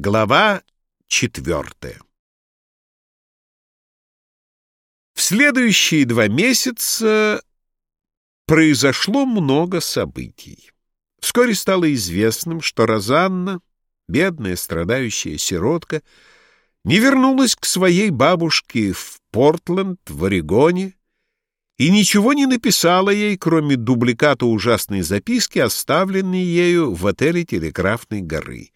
Глава четвертая В следующие два месяца произошло много событий. Вскоре стало известным, что Розанна, бедная страдающая сиротка, не вернулась к своей бабушке в Портленд, в Орегоне, и ничего не написала ей, кроме дубликата ужасной записки, оставленной ею в отеле Телеграфной горы.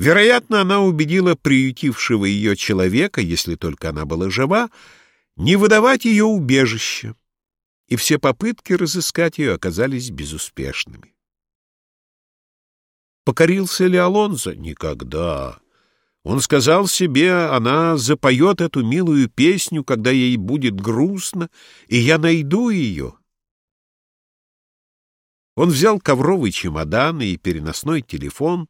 Вероятно, она убедила приютившего ее человека, если только она была жива, не выдавать ее убежище, и все попытки разыскать ее оказались безуспешными. Покорился ли Алонзо? Никогда. Он сказал себе, она запоет эту милую песню, когда ей будет грустно, и я найду ее. Он взял ковровый чемодан и переносной телефон —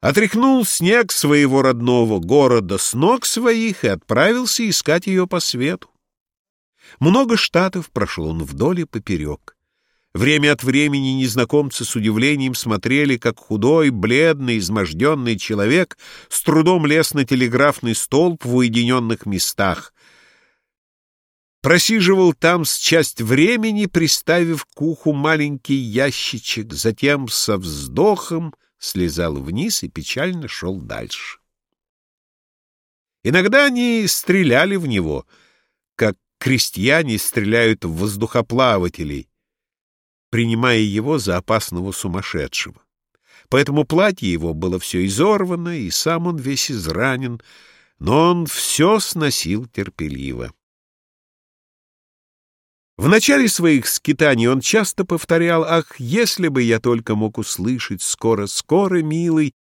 отряхнул снег своего родного города с ног своих и отправился искать ее по свету. Много штатов прошел он вдоль и поперек. Время от времени незнакомцы с удивлением смотрели, как худой, бледный, изможденный человек с трудом лез на телеграфный столб в уединенных местах. Просиживал там с часть времени, приставив к уху маленький ящичек, затем со вздохом — слезал вниз и печально шел дальше. Иногда они стреляли в него, как крестьяне стреляют в воздухоплавателей, принимая его за опасного сумасшедшего. Поэтому платье его было все изорвано, и сам он весь изранен, но он все сносил терпеливо. В начале своих скитаний он часто повторял «Ах, если бы я только мог услышать скоро-скоро, милый!»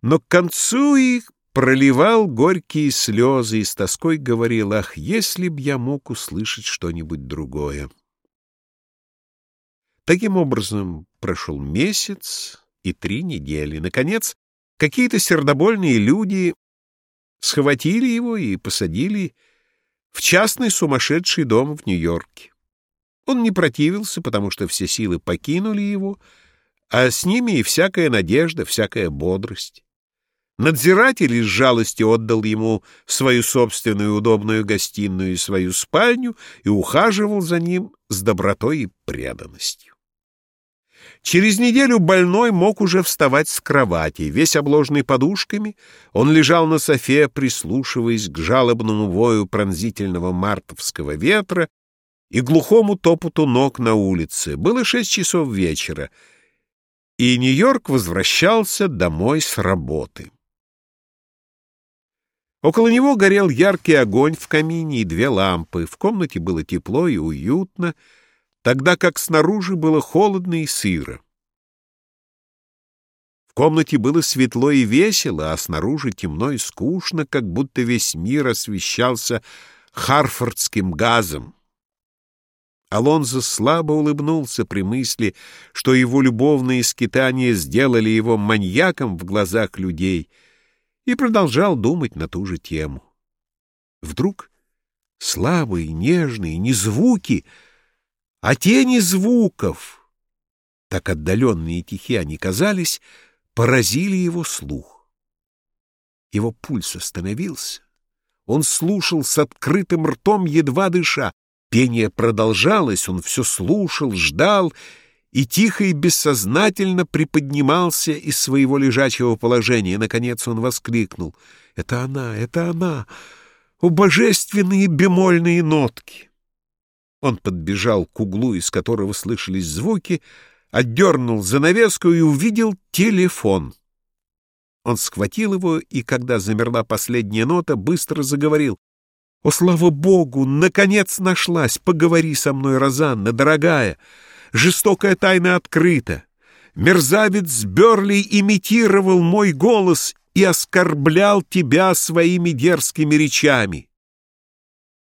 Но к концу их проливал горькие слезы и с тоской говорил «Ах, если б я мог услышать что-нибудь другое!» Таким образом прошел месяц и три недели. Наконец, какие-то сердобольные люди схватили его и посадили в частный сумасшедший дом в Нью-Йорке. Он не противился, потому что все силы покинули его, а с ними и всякая надежда, всякая бодрость. Надзиратель из жалости отдал ему свою собственную удобную гостиную и свою спальню и ухаживал за ним с добротой и преданностью. Через неделю больной мог уже вставать с кровати. Весь обложенный подушками, он лежал на софе, прислушиваясь к жалобному вою пронзительного мартовского ветра и глухому топоту ног на улице. Было шесть часов вечера, и Нью-Йорк возвращался домой с работы. Около него горел яркий огонь в камине и две лампы. В комнате было тепло и уютно — тогда как снаружи было холодно и сыро. В комнате было светло и весело, а снаружи темно и скучно, как будто весь мир освещался харфордским газом. Алонзо слабо улыбнулся при мысли, что его любовные скитания сделали его маньяком в глазах людей, и продолжал думать на ту же тему. Вдруг слабые, нежные, не звуки — а тени звуков, так отдаленные и тихие они казались, поразили его слух. Его пульс остановился. Он слушал с открытым ртом, едва дыша. Пение продолжалось, он все слушал, ждал и тихо и бессознательно приподнимался из своего лежачего положения. Наконец он воскликнул. «Это она, это она! О, божественные бемольные нотки!» Он подбежал к углу, из которого слышались звуки, отдернул занавеску и увидел телефон. Он схватил его, и, когда замерла последняя нота, быстро заговорил. «О, слава Богу! Наконец нашлась! Поговори со мной, Розанна, дорогая! Жестокая тайна открыта! Мерзавец Берли имитировал мой голос и оскорблял тебя своими дерзкими речами!»